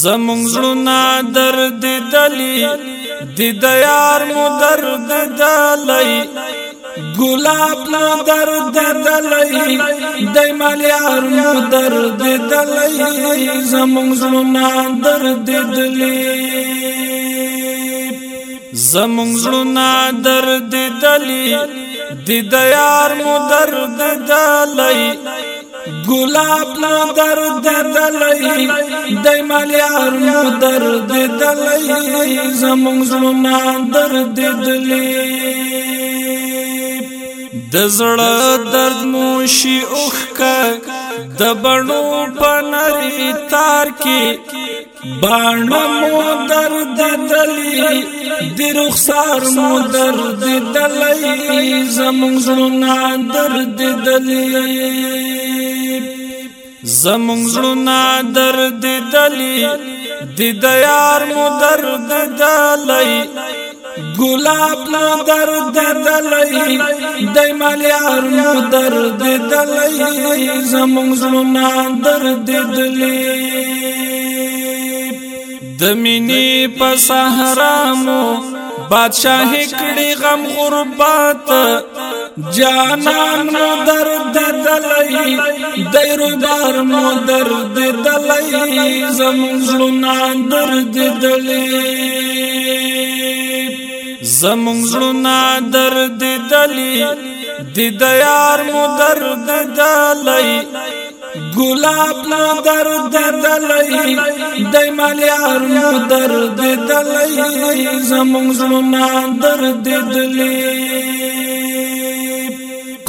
زمونږ زړونه درد دلی د دیار مو درد دلی ګلاب نو درد دلی د مالیار مو درد دلی زمونږ زړونه درد دلی زمونږ زړونه درد دلی د دیار مو درد دلی ګلاب لا درد دلای د مالیار مو درد دلای زمون زلونا درد دلی د زړه درد مو شي اوخ کا د بڼو پنا تار کې باڼه مو درد دلی د رخسار مو درد دلی زمون زړه درد دلی زمون زړه درد دلی د دیار مو درد دلی ګلاب نو درد دلای دای مالیار نو درد دلای زمون زلونا درد دلی د مینې په صحرا مو بادشاہ کړي غم غربات جانان مو درد دلای دایرو بار مو درد دلای زمون زلونا درد دلی زمون زړونا درد دلی د دیار مو درد دلی ګلاب لا درد دلی د مالیار مو درد دلی زمون زړونا درد دلی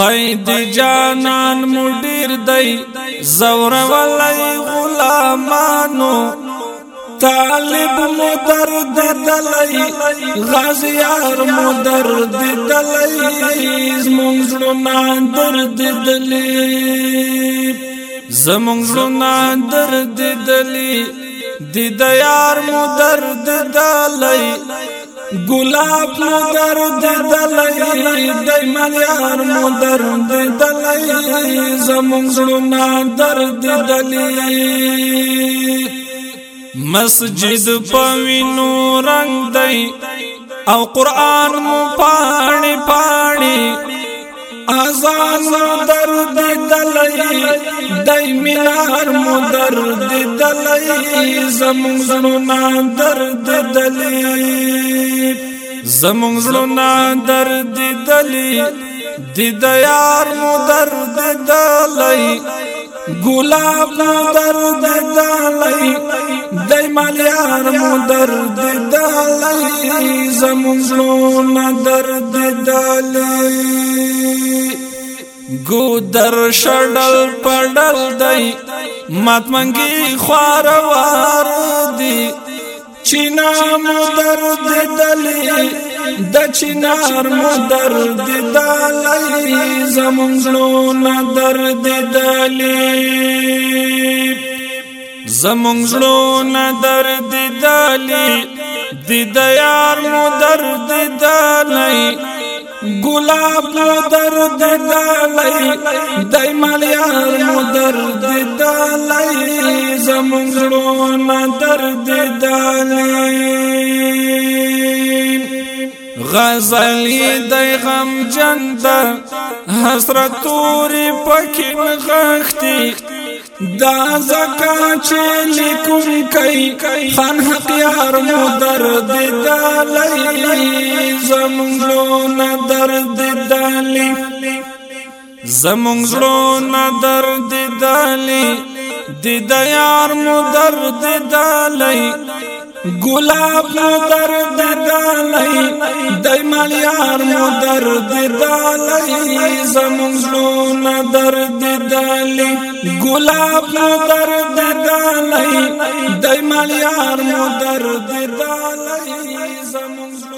قید جانان مو ډیر دی زور ولای غلامانو طالب مدر ددلی غازیار مدر ددلی زمون زړونا درد ددلی زمون زړونا درد ددلی د دیار مدر ددلی ګلاب مدر ددلی دایمن یار مدر ددلی زمون زړونا درد ددلی مسجد پوینو رنگ دی او قرآن مو پاڑی پاڑی آزان مو درد دلئی دی ملار مو درد دلئی زمون زلونا درد دلئی زمون زلونا درد دلئی دی دیار مو درد دلئی ګلاب نو درد دالای دای مالیار مو درد دالای زمونږ نو درد دالای ګو در شړل پړل دای مات منګي خوار وار دی چینا مو درد دلی د چنار مدر د دالای زمونږلو ندر د دالې زمونږلو ندر د دالې د دیار مدر د دالای ګلاب مدر د دالای دایمال یار مدر د دالای زمونږلو ندر د دالې غزلی دی غم جند حسرت تور پکین غختی دا زکا چې لیکم کای خان حق یار مو درد دالی زمونږ نه درد دالی زمونږ نه درد دالی د دیار مو درد دالی ګلاب مو درد دالای دای مال یار مو درد دالای زمون زلون درد دالای ګلاب مو درد دالای دای مال یار مو درد دالای زمون